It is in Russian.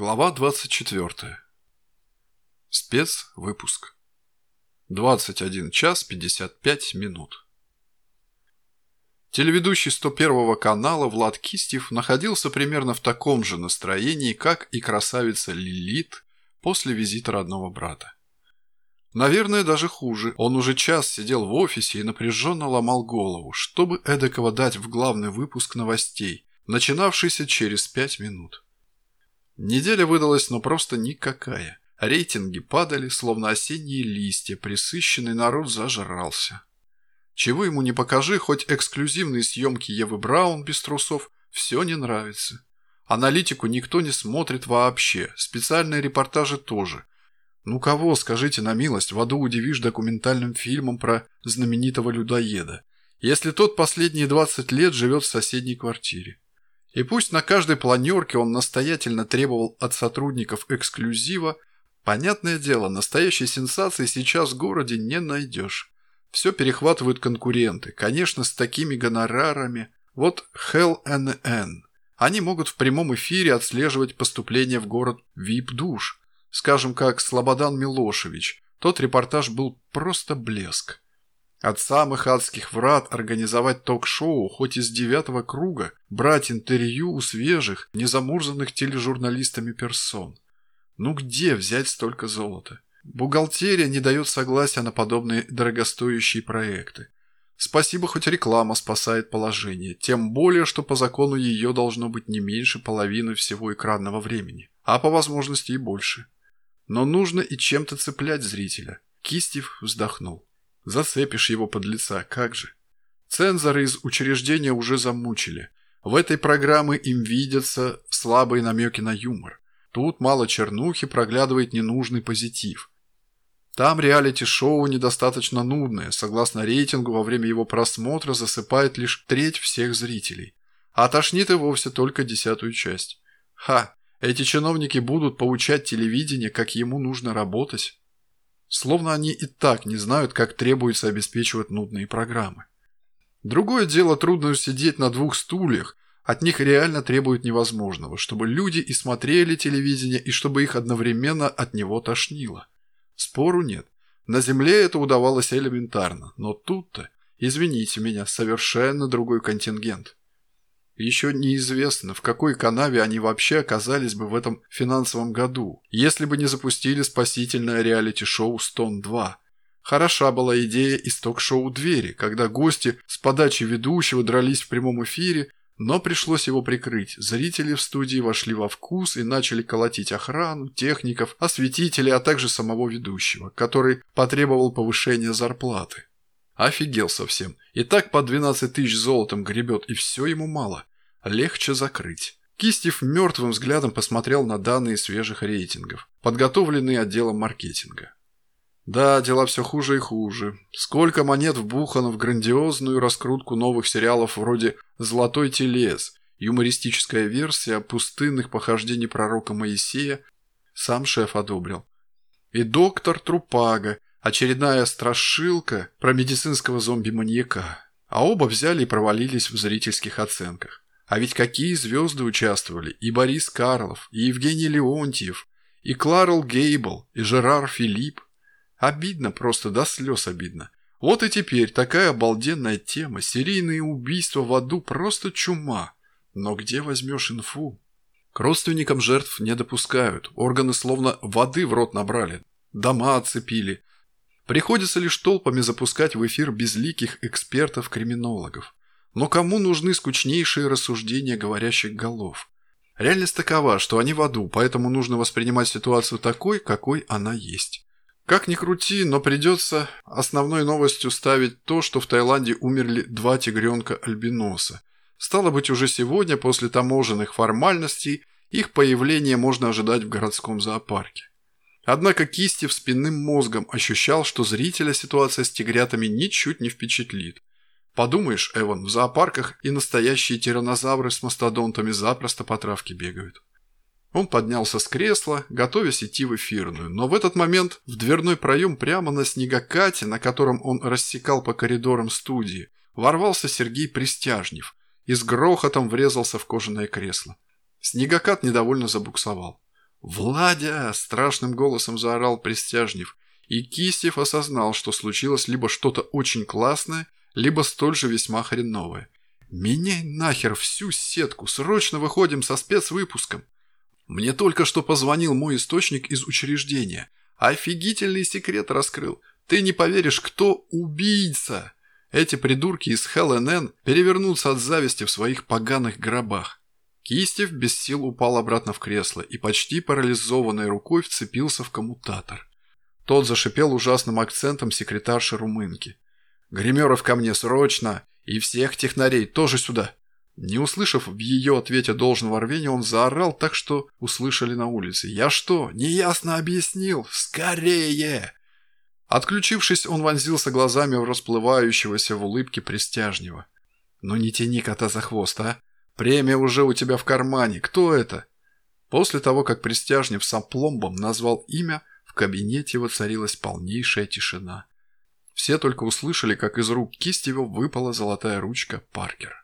Глава 24. Спецвыпуск. 21 час 55 минут. Телеведущий 101 канала Влад Кистев находился примерно в таком же настроении, как и красавица Лилит после визита родного брата. Наверное, даже хуже. Он уже час сидел в офисе и напряженно ломал голову, чтобы эдакого дать в главный выпуск новостей, начинавшийся через пять минут. Неделя выдалась, но просто никакая. Рейтинги падали, словно осенние листья, присыщенный народ зажрался. Чего ему не покажи, хоть эксклюзивные съемки Евы Браун без трусов, все не нравится. Аналитику никто не смотрит вообще, специальные репортажи тоже. Ну кого, скажите на милость, в аду удивишь документальным фильмом про знаменитого людоеда, если тот последние 20 лет живет в соседней квартире? И пусть на каждой планерке он настоятельно требовал от сотрудников эксклюзива, понятное дело, настоящей сенсации сейчас в городе не найдешь. Все перехватывают конкуренты, конечно, с такими гонорарами. Вот Hell NN. Они могут в прямом эфире отслеживать поступление в город VIP-душ. Скажем, как Слободан Милошевич. Тот репортаж был просто блеск. От самых адских врат организовать ток-шоу, хоть из девятого круга, брать интервью у свежих, незамурзанных тележурналистами персон. Ну где взять столько золота? Бухгалтерия не дает согласия на подобные дорогостоящие проекты. Спасибо, хоть реклама спасает положение, тем более, что по закону ее должно быть не меньше половины всего экранного времени, а по возможности и больше. Но нужно и чем-то цеплять зрителя. Кистев вздохнул. Зацепишь его под лица, как же. Цензоры из учреждения уже замучили. В этой программе им видятся слабые намеки на юмор. Тут мало чернухи, проглядывает ненужный позитив. Там реалити-шоу недостаточно нудное, согласно рейтингу, во время его просмотра засыпает лишь треть всех зрителей. А тошнит и вовсе только десятую часть. Ха, эти чиновники будут поучать телевидение, как ему нужно работать. Словно они и так не знают, как требуется обеспечивать нудные программы. Другое дело трудно сидеть на двух стульях, от них реально требуют невозможного, чтобы люди и смотрели телевидение, и чтобы их одновременно от него тошнило. Спору нет. На Земле это удавалось элементарно, но тут-то, извините меня, совершенно другой контингент. Еще неизвестно, в какой канаве они вообще оказались бы в этом финансовом году, если бы не запустили спасительное реалити-шоу «Стон-2». Хороша была идея из ток-шоу «Двери», когда гости с подачи ведущего дрались в прямом эфире, но пришлось его прикрыть. Зрители в студии вошли во вкус и начали колотить охрану, техников, осветителей, а также самого ведущего, который потребовал повышения зарплаты. Офигел совсем. И так по 12 тысяч золотом гребет, и все ему мало легче закрыть. Кистев мертвым взглядом посмотрел на данные свежих рейтингов, подготовленные отделом маркетинга. Да, дела все хуже и хуже. Сколько монет вбухано в грандиозную раскрутку новых сериалов вроде «Золотой телес», юмористическая версия пустынных похождений пророка Моисея, сам шеф одобрил. И доктор Трупага, очередная страшилка про медицинского зомби-маньяка. А оба взяли и провалились в зрительских оценках. А ведь какие звезды участвовали? И Борис Карлов, и Евгений Леонтьев, и Кларл Гейбл, и Жерар Филипп. Обидно просто, до слез обидно. Вот и теперь такая обалденная тема, серийные убийства в аду, просто чума. Но где возьмешь инфу? К родственникам жертв не допускают, органы словно воды в рот набрали, дома оцепили. Приходится лишь толпами запускать в эфир безликих экспертов-криминологов. Но кому нужны скучнейшие рассуждения говорящих голов? Реальность такова, что они в аду, поэтому нужно воспринимать ситуацию такой, какой она есть. Как ни крути, но придется основной новостью ставить то, что в Таиланде умерли два тигренка-альбиноса. Стало быть, уже сегодня, после таможенных формальностей, их появление можно ожидать в городском зоопарке. Однако Кистев спинным мозгом ощущал, что зрителя ситуация с тигрятами ничуть не впечатлит. Подумаешь, Эван, в зоопарках и настоящие тиранозавры с мастодонтами запросто по травке бегают. Он поднялся с кресла, готовясь идти в эфирную, но в этот момент в дверной проем прямо на снегокате, на котором он рассекал по коридорам студии, ворвался Сергей Пристяжнев и с грохотом врезался в кожаное кресло. Снегокат недовольно забуксовал. «Владя!» – страшным голосом заорал Пристяжнев. И Кистев осознал, что случилось либо что-то очень классное, либо столь же весьма хреновое. «Меняй нахер всю сетку! Срочно выходим со спецвыпуском!» Мне только что позвонил мой источник из учреждения. Офигительный секрет раскрыл. Ты не поверишь, кто убийца. Эти придурки из ХЛНН перевернутся от зависти в своих поганых гробах. Кистев без сил упал обратно в кресло и почти парализованной рукой вцепился в коммутатор. Тот зашипел ужасным акцентом секретарши румынки. «Гримеров ко мне, срочно! И всех технарей тоже сюда!» Не услышав в ее ответе должного рвения, он заорал так, что услышали на улице. «Я что, неясно объяснил? Скорее!» Отключившись, он вонзился глазами в расплывающегося в улыбке пристяжнего. «Ну не тяни кота за хвост, а! Премия уже у тебя в кармане. Кто это?» После того, как Пристяжнев с опломбом назвал имя, в кабинете воцарилась полнейшая тишина. Все только услышали, как из рук Кистева выпала золотая ручка Паркера.